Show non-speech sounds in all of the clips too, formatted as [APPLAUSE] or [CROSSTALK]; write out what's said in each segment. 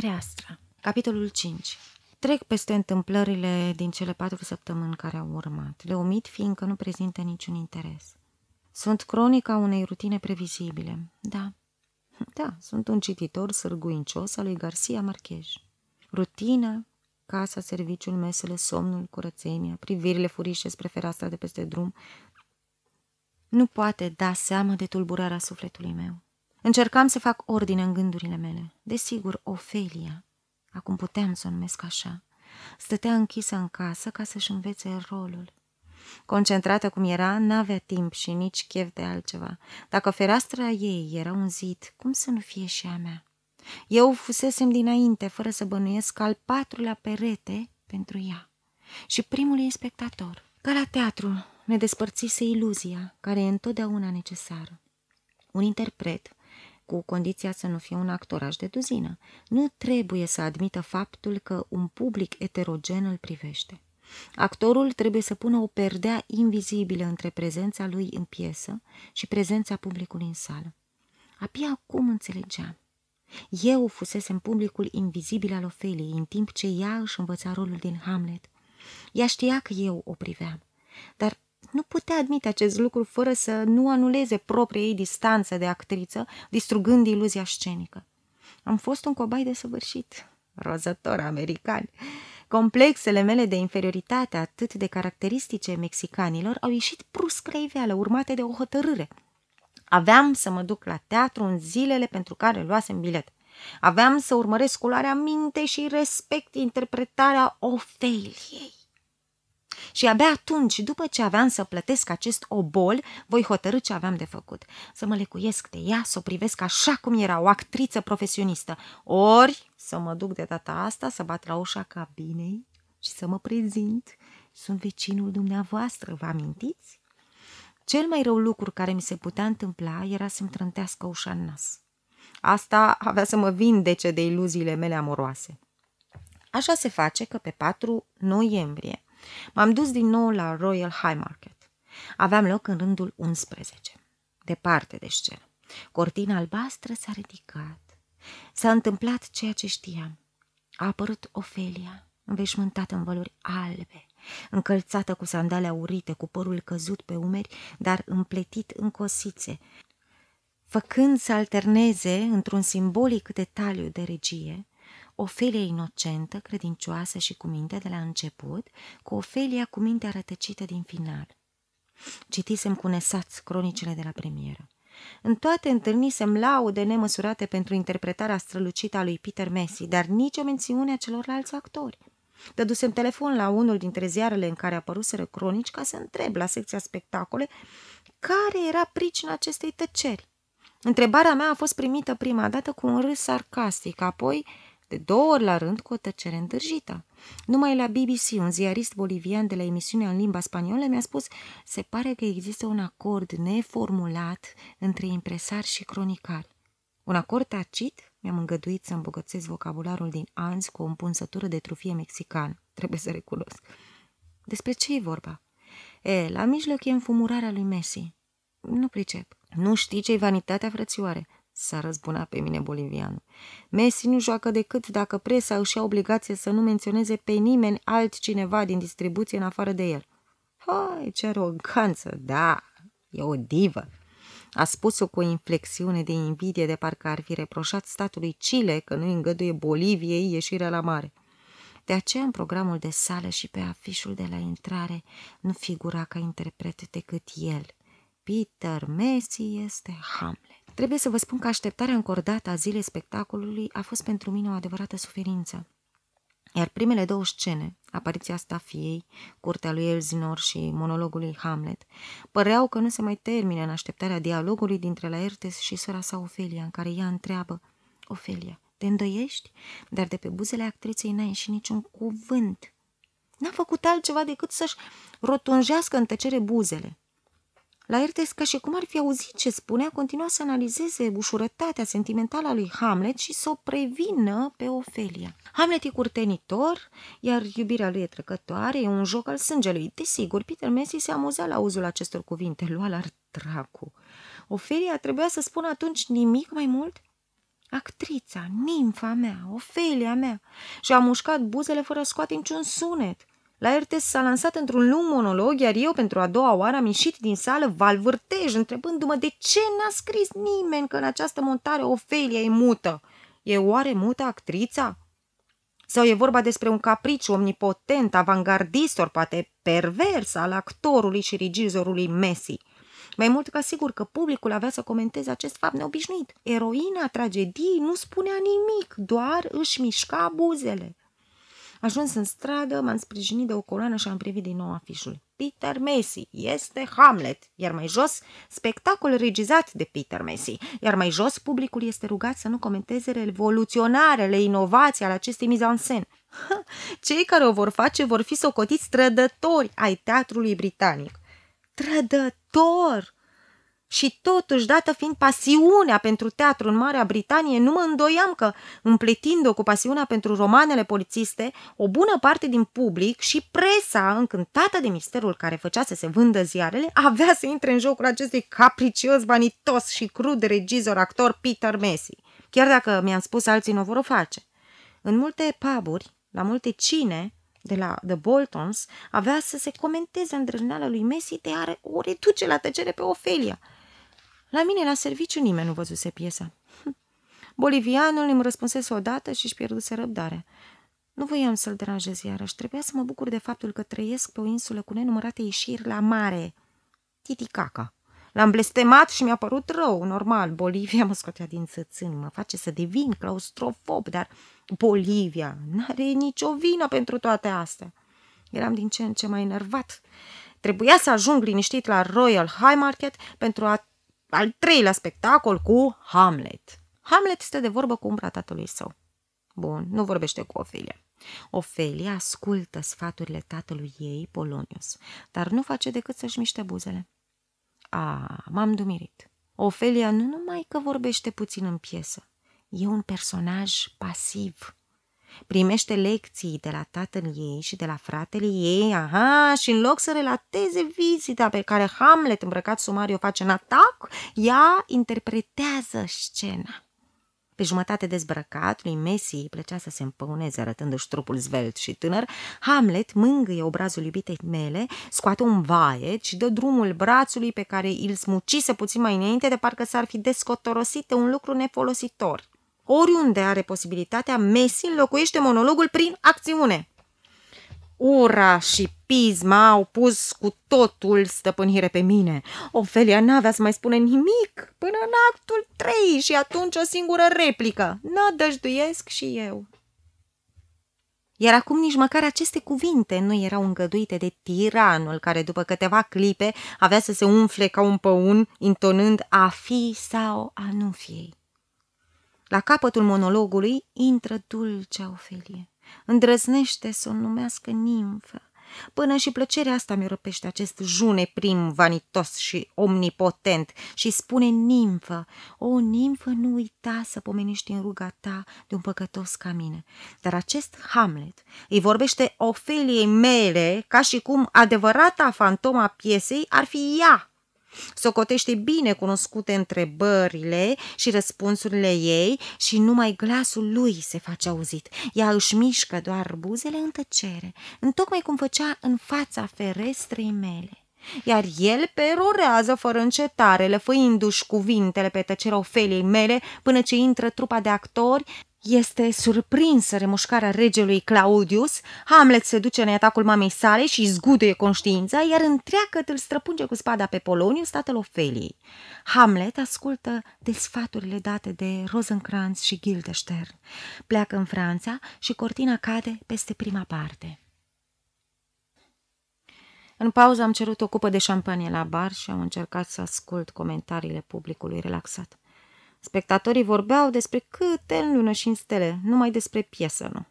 Fereastra Capitolul 5 Trec peste întâmplările din cele patru săptămâni care au urmat. Le omit fiindcă nu prezintă niciun interes. Sunt cronica unei rutine previzibile. Da, da, sunt un cititor sârguincios al lui Garcia Marquez. Rutina, casa, serviciul, mesele, somnul, curățenia, privirile furișe spre fereastra de peste drum, nu poate da seamă de tulburarea sufletului meu. Încercam să fac ordine în gândurile mele. Desigur, Ofelia, acum puteam să o numesc așa, stătea închisă în casă ca să-și învețe rolul. Concentrată cum era, n-avea timp și nici chef de altceva. Dacă fereastra ei era un zid, cum să nu fie și a mea? Eu fusesem dinainte, fără să bănuiesc, al patrulea perete pentru ea. Și primul e spectator. Ca la teatru, ne despărțise iluzia, care e întotdeauna necesară. Un interpret, cu condiția să nu fie un actoraj de duzină, nu trebuie să admită faptul că un public eterogen îl privește. Actorul trebuie să pună o perdea invizibilă între prezența lui în piesă și prezența publicului în sală. Abia acum înțelegeam. Eu fusesem publicul invizibil al Ofeliei, în timp ce ea își învăța rolul din Hamlet. Ea știa că eu o priveam, dar nu putea admite acest lucru fără să nu anuleze propria ei distanță de actriță, distrugând iluzia scenică. Am fost un cobai desăvârșit, rozător american. Complexele mele de inferioritate, atât de caracteristice mexicanilor, au ieșit brusc la iveală, urmate de o hotărâre. Aveam să mă duc la teatru în zilele pentru care luasem bilet. Aveam să urmăresc culoarea minte și respect interpretarea Ofeliei. Și abia atunci, după ce aveam să plătesc acest obol, voi hotărâ ce aveam de făcut. Să mă lecuiesc de ea, să o privesc așa cum era, o actriță profesionistă. Ori să mă duc de data asta, să bat la ușa cabinei și să mă prezint. Sunt vecinul dumneavoastră, vă amintiți? Cel mai rău lucru care mi se putea întâmpla era să-mi trântească ușa în nas. Asta avea să mă vindece de iluziile mele amoroase. Așa se face că pe 4 noiembrie M-am dus din nou la Royal High Market. Aveam loc în rândul 11, departe de scenă. Cortina albastră s-a ridicat. S-a întâmplat ceea ce știam. A apărut Ofelia, înveșmântată în văluri albe, încălțată cu sandale aurite, cu părul căzut pe umeri, dar împletit în cosițe, făcând să alterneze într-un simbolic detaliu de regie Ofelia inocentă, credincioasă și cu minte de la început, cu Ofelia cu mintea rătăcită din final. Citisem cu nesați cronicile de la premieră. În toate întâlnisem laude nemăsurate pentru interpretarea strălucită a lui Peter Messi, dar nici o mențiune a celorlalți actori. Dădusem telefon la unul dintre ziarele în care apăruseră cronici ca să întreb la secția spectacole care era pricina acestei tăceri. Întrebarea mea a fost primită prima dată cu un râs sarcastic, apoi de două ori la rând cu o tăcere îndârjită. Numai la BBC, un ziarist bolivian de la emisiunea în limba spaniolă mi-a spus se pare că există un acord neformulat între impresari și cronicari. Un acord tacit? Mi-am îngăduit să îmbogățesc vocabularul din anzi cu o împunsătură de trufie mexican, trebuie să recunosc. Despre ce e vorba? E, la mijloc e înfumurarea lui Messi. Nu pricep. Nu știi ce-i vanitatea, frățioare s-a răzbunat pe mine bolivianul. Messi nu joacă decât dacă presa își ia obligație să nu menționeze pe nimeni altcineva din distribuție în afară de el. Hai, ce aroganță, da, e o divă. A spus-o cu o inflexiune de invidie de parcă ar fi reproșat statului Chile că nu îngăduie Boliviei ieșirea la mare. De aceea, în programul de sală și pe afișul de la intrare, nu figura ca interpret decât el. Peter Messi este Hamlet. Trebuie să vă spun că așteptarea încordată a zilei spectacolului a fost pentru mine o adevărată suferință. Iar primele două scene, apariția stafiei, curtea lui Elzinor și monologul lui Hamlet, păreau că nu se mai termine în așteptarea dialogului dintre Laertes și sora sa Ofelia, în care ea întreabă, Ofelia, te îndoiești? Dar de pe buzele actriței n-a ieșit niciun cuvânt. N-a făcut altceva decât să-și rotunjească în tăcere buzele. La Ertes, ca și cum ar fi auzit ce spunea, continua să analizeze ușurătatea sentimentală a lui Hamlet și să o prevină pe Ofelia. Hamlet e curtenitor, iar iubirea lui e trecătoare, e un joc al sângelui. Desigur, Peter Messi se amuzea la auzul acestor cuvinte, lua la dracu. Ofelia trebuia să spună atunci nimic mai mult? Actrița, nimfa mea, Ofelia mea, și-a mușcat buzele fără scoate niciun sunet. La RTS s-a lansat într-un lung monolog, iar eu, pentru a doua oară, am ieșit din sală valvârtej, întrebându-mă de ce n-a scris nimeni că în această montare Ofelia e mută. E oare mută actrița? Sau e vorba despre un capriciu omnipotent, avangardist, ori poate pervers al actorului și regizorului Messi? Mai mult ca sigur că publicul avea să comenteze acest fapt neobișnuit. Eroina tragediei nu spunea nimic, doar își mișca buzele. Ajuns în stradă, m-am sprijinit de o coloană și am privit din nou afișul. Peter Messi este Hamlet, iar mai jos, spectacol regizat de Peter Messi, iar mai jos, publicul este rugat să nu comenteze revoluționarele inovații ale acestei mise en scène. Cei care o vor face vor fi socotiți trădători ai teatrului britanic. Trădător! Și totuși, dată fiind pasiunea pentru teatru în Marea Britanie, nu mă îndoiam că, împletind-o cu pasiunea pentru romanele polițiste, o bună parte din public și presa, încântată de misterul care făcea să se vândă ziarele, avea să intre în jocul acestui capricios, vanitos și crud regizor actor Peter Messi. Chiar dacă mi-am spus alții nu vor o face. În multe puburi, la multe cine, de la The Boltons, avea să se comenteze îndrăzneala lui Messi de a o reduce la tăcere pe Ofelia – la mine, la serviciu, nimeni nu văzuse piesa. [LAUGHS] Bolivianul îmi răspunsese odată și își pierduse răbdarea. Nu voiam să-l deranjez iarăși. Trebuia să mă bucur de faptul că trăiesc pe o insulă cu nenumărate ieșiri la mare. Titicaca. L-am blestemat și mi-a părut rău, normal. Bolivia mă scotea din țățâni, mă face să devin claustrofob, dar Bolivia n-are nicio vină pentru toate astea. Eram din ce în ce mai enervat. Trebuia să ajung liniștit la Royal High Market pentru a al treilea spectacol cu Hamlet. Hamlet stă de vorbă cu umbra tatălui său. Bun, nu vorbește cu Ofelia. Ofelia ascultă sfaturile tatălui ei, Polonius, dar nu face decât să-și miște buzele. A, m-am dumirit. Ofelia nu numai că vorbește puțin în piesă, e un personaj pasiv primește lecții de la tatăl ei și de la fratele ei, aha, și în loc să relateze vizita pe care Hamlet îmbrăcat sumariu o face în atac, ea interpretează scena. Pe jumătate dezbrăcat, lui Messi îi plăcea să se împăuneze arătându-și trupul zvelt și tânăr, Hamlet mângâie obrazul iubitei mele, scoate un vaet și dă drumul brațului pe care îl smucise puțin mai înainte de parcă s-ar fi descotorosit de un lucru nefolositor. Oriunde are posibilitatea, Messi înlocuiește monologul prin acțiune. Ura și pisma au pus cu totul stăpânire pe mine. Ofelia n-avea să mai spune nimic până în actul 3 și atunci o singură replică. Nădăjduiesc și eu. Iar acum nici măcar aceste cuvinte nu erau îngăduite de tiranul care după câteva clipe avea să se umfle ca un păun intonând a fi sau a nu fi. La capătul monologului intră dulcea Ofelie. Îndrăznește să o numească nimfă. Până și plăcerea asta mi răpește acest june prim vanitos și omnipotent și spune nimfă, o nimfă nu uita să pomenești în ruga ta de un păcătos ca mine. Dar acest Hamlet îi vorbește Ofeliei mele ca și cum adevărata fantoma piesei ar fi ea Socotește bine cunoscute întrebările și răspunsurile ei și numai glasul lui se face auzit. Ea își mișcă doar buzele în tăcere, întocmai cum făcea în fața ferestrei mele iar el perorează fără încetare, lăfăindu-și cuvintele pe tăcerea Ofeliei mele până ce intră trupa de actori este surprinsă remușcarea regelui Claudius, Hamlet se duce în atacul mamei sale și zguduie conștiința, iar întreagă îl străpunge cu spada pe Polonius, tatăl Ofeliei. Hamlet ascultă de sfaturile date de Rosencrantz și Guildenstern. Pleacă în Franța și cortina cade peste prima parte. În pauză am cerut o cupă de șampanie la bar și am încercat să ascult comentariile publicului relaxat. Spectatorii vorbeau despre câte în lună și în stele, numai despre piesă, nu.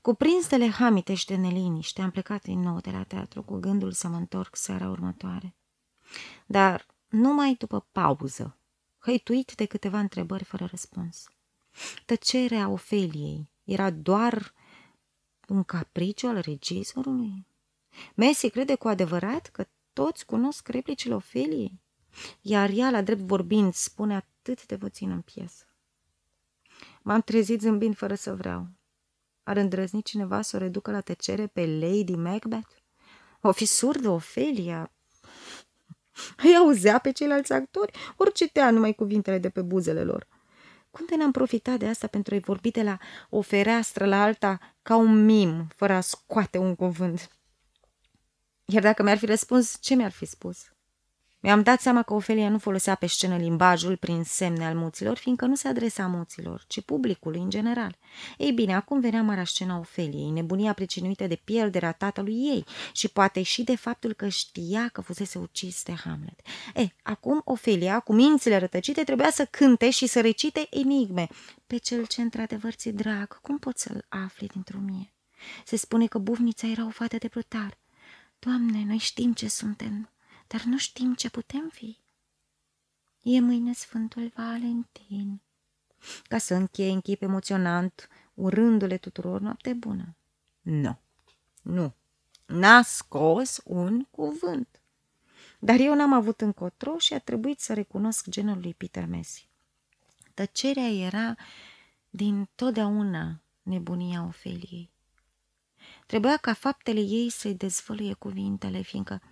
Cuprins de lehamite și de neliniște, am plecat din nou de la teatru cu gândul să mă întorc seara următoare. Dar numai după pauză, hăituit de câteva întrebări fără răspuns. Tăcerea Ofeliei era doar un capriciu al regizorului? Messi crede cu adevărat că toți cunosc replicile Ofeliei? Iar ea, la drept vorbind, spune atât de puțin în piesă. M-am trezit zâmbind fără să vreau. Ar îndrăzni cineva să o reducă la tăcere pe Lady Macbeth? O fi surdă Ofelia? Îi auzea pe ceilalți actori, ori citea numai cuvintele de pe buzele lor. Cum de n-am profitat de asta pentru a-i vorbi de la o fereastră la alta ca un mim, fără a scoate un cuvânt? Iar dacă mi-ar fi răspuns, ce mi-ar fi spus? Mi-am dat seama că Ofelia nu folosea pe scenă limbajul prin semne al muților, fiindcă nu se adresa muților, ci publicului în general. Ei bine, acum venea marea scena Ofeliei, nebunia pricinuită de pierderea tatălui ei și poate și de faptul că știa că fusese ucis de Hamlet. E, acum Ofelia, cu mințile rătăcite, trebuia să cânte și să recite enigme. Pe cel ce într-adevăr ți drag, cum poți să-l afli dintr-o mie? Se spune că bufnița era o fată de brutar. Doamne, noi știm ce suntem, dar nu știm ce putem fi. E mâine Sfântul Valentin. Ca să încheie în chip emoționant, urându-le tuturor noapte bună. Nu, nu, n-a scos un cuvânt. Dar eu n-am avut încotro și a trebuit să recunosc genul lui Peter Messi. Tăcerea era din totdeauna nebunia Ofeliei. Trebuia ca faptele ei să-i dezvăluie cuvintele, fiindcă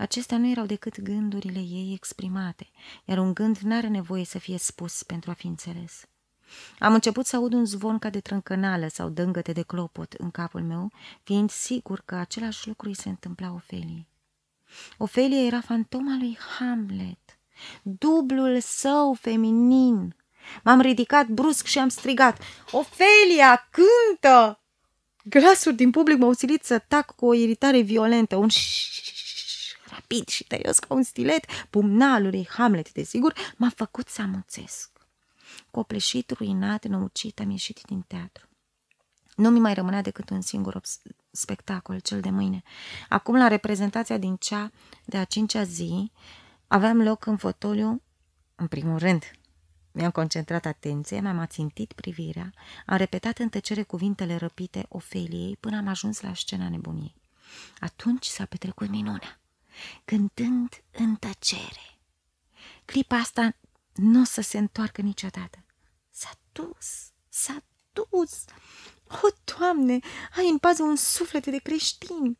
Acestea nu erau decât gândurile ei exprimate, iar un gând n-are nevoie să fie spus pentru a fi înțeles. Am început să aud un zvon ca de trâncănală sau dângăte de clopot în capul meu, fiind sigur că același lucru îi se întâmpla Ofeliei. Ofelia era fantoma lui Hamlet, dublul său feminin. M-am ridicat brusc și am strigat, Ofelia, cântă! Glasul din public m-a usilit să tac cu o iritare violentă, un rapid și tăios ca un stilet, pumnalul lui Hamlet, desigur, m-a făcut să amuțesc. Copleșit, ruinat, năucit, am ieșit din teatru. Nu mi mai rămânea decât un singur spectacol, cel de mâine. Acum, la reprezentația din cea de a cincea zi, aveam loc în fotoliu, în primul rând, mi-am concentrat atenția, mi-am ațintit privirea, am repetat în tăcere cuvintele răpite Ofeliei până am ajuns la scena nebuniei. Atunci s-a petrecut minunea cântând în tăcere. Clipa asta nu o să se întoarcă niciodată. S-a dus, s-a dus. O, Doamne, ai în pază un suflet de creștin.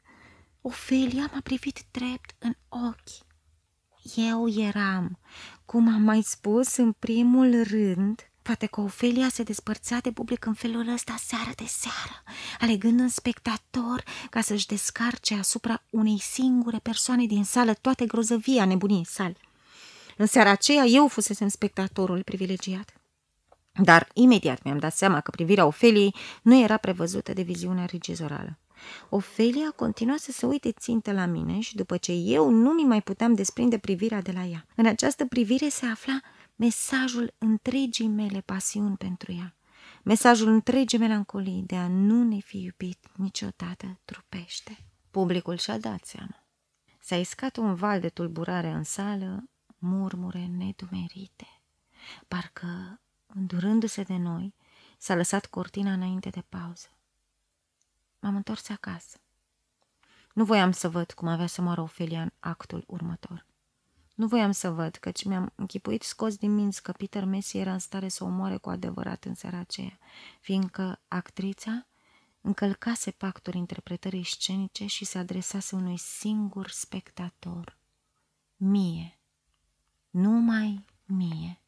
Ofelia m-a privit drept în ochi. Eu eram, cum am mai spus, în primul rând, Poate că Ofelia se despărțea de public în felul ăsta seară de seară, alegând în spectator ca să-și descarce asupra unei singure persoane din sală toate grozăvia nebuniei sale. În seara aceea eu fusesem spectatorul privilegiat. Dar imediat mi-am dat seama că privirea Ofeliei nu era prevăzută de viziunea regizorală. Ofelia continua să se uite țintă la mine și după ce eu nu mi mai puteam desprinde privirea de la ea. În această privire se afla mesajul întregii mele pasiuni pentru ea, mesajul întregii melancolii de a nu ne fi iubit niciodată trupește. Publicul și-a dat seama. S-a iscat un val de tulburare în sală, murmure nedumerite. Parcă, îndurându-se de noi, s-a lăsat cortina înainte de pauză. M-am întors acasă. Nu voiam să văd cum avea să moară Ofelia în actul următor. Nu voiam să văd, căci mi-am închipuit scos din minți că Peter Messi era în stare să o moare cu adevărat în seara aceea, fiindcă actrița încălcase pactul interpretării scenice și se adresase unui singur spectator. Mie. Numai mie.